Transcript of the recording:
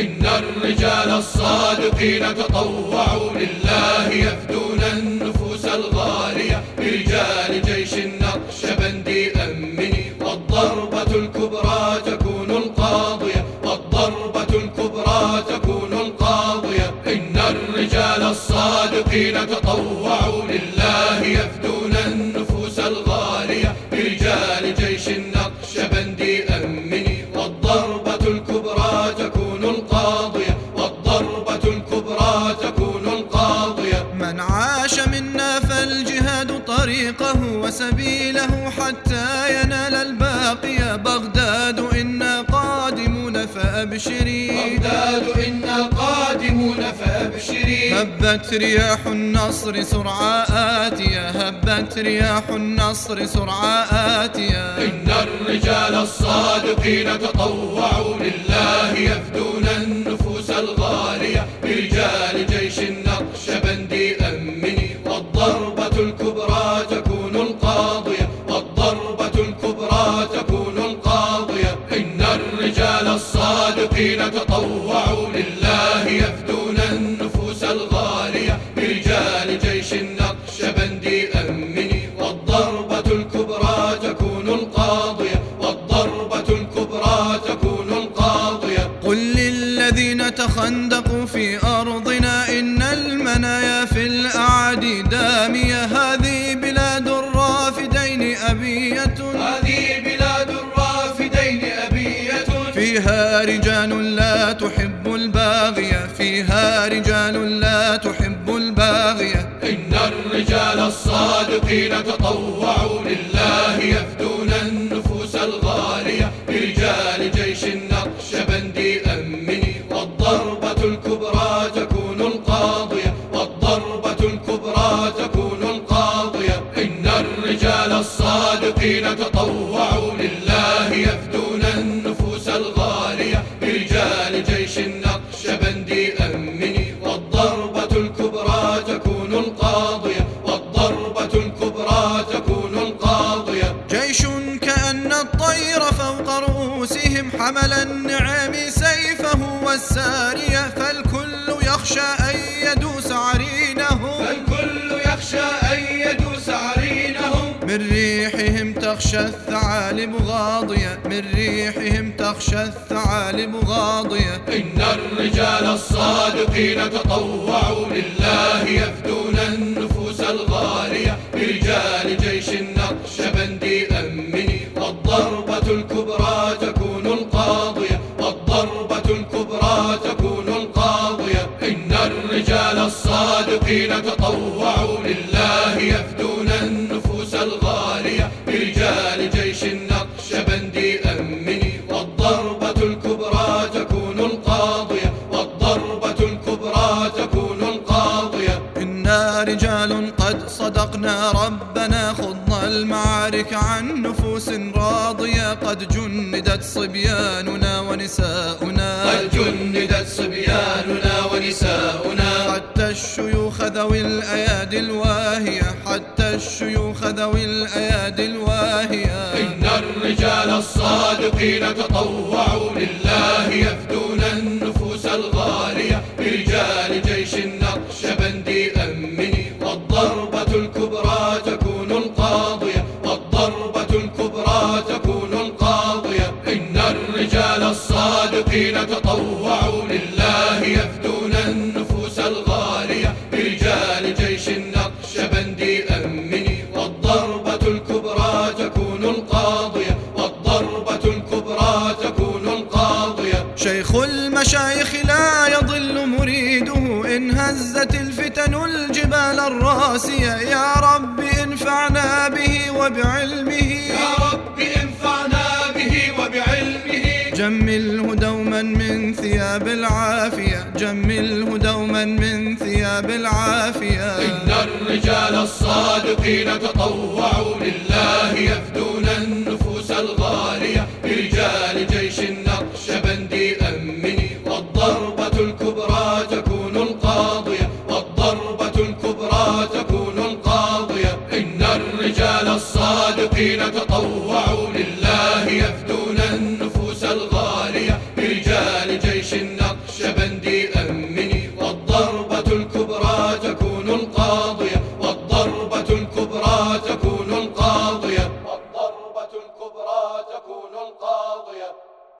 إن الرجال الصادقين تطوعوا لله يفدون النفوس الغالية برجال جيش النقشبندي أمني والضربة الكبرى تكون القاضية. والضربة الكبرى تكون القاضية. إن الرجال الصادقين تطوعوا لله يفدون منا فالجهاد طريقه وسبيله حتى ينال الباقي. بغداد إنا قادمون فأبشري. بغداد إنا قادمون فأبشري. هبت رياح النصر سرعى آتية هبت رياح النصر سرعى آتية إن الرجال الصادقين تطوعوا لله يفدون النفوس تطوعوا لله يفدون النفوس الغالية برجال جيش النقشبندي أمني والضربة الكبرى تكون القاضية. والضربة الكبرى تكون القاضية. قل للذين تخندقوا في أرضنا إن المنايا في الأعادي دامية. هذه بلاد الرافدين أبية. هذه بلاد الرافدين أبية. فيها رجال الصادقين تطوعوا لله يفدون النفوس الغالية برجال جيش النقشبندي أمني والضربة الكبرى تكون القاضية والضربة الكبرى تكون القاضية. إن الرجال الصادقين تطوعوا لله يفدون النفوس الغالية برجال جيش النقشبندي حمل النعام سيفه والسارية فالكل يخشى أن يدوس عرينهم الكل يخشى أن يدوس عرينهم من ريحهم تخشى الثعالب غاضية من ريحهم تخشى الثعالب غاضية. إن الرجال الصادقين تطوعوا لله يفدون النفوس الغالية. برجال جيش النقشبندي أمني والضربة تطوعوا لله يفدون النفوس الغالية برجال جيش النقشبندي أمني والضربة الكبرى تكون القاضية والضربة الكبرى تكون القاضية. إنا رجال قد صدقنا ربنا خضنا المعارك عن نفوس راضية. قد جندت صبياننا ونساؤنا قد جندت صبياننا ونساؤنا. الشيوخ ذوي الأيادي الواهية. حتى الشيوخ ذوي الأيادي الواهية. إن الرجال الصادقين تطوعوا لله شيخ المشايخ لا يضل مريده. إن هزت الفتن الجبال الراسية. يا رب انفعنا به وبعلمه. يا رب انفعنا به وبعلمه. جمله دوما من ثياب العافية. جمله دوما من ثياب العافية. إن الرجال الصادقين تطوعوا لله يفدون الصادقين تطوعوا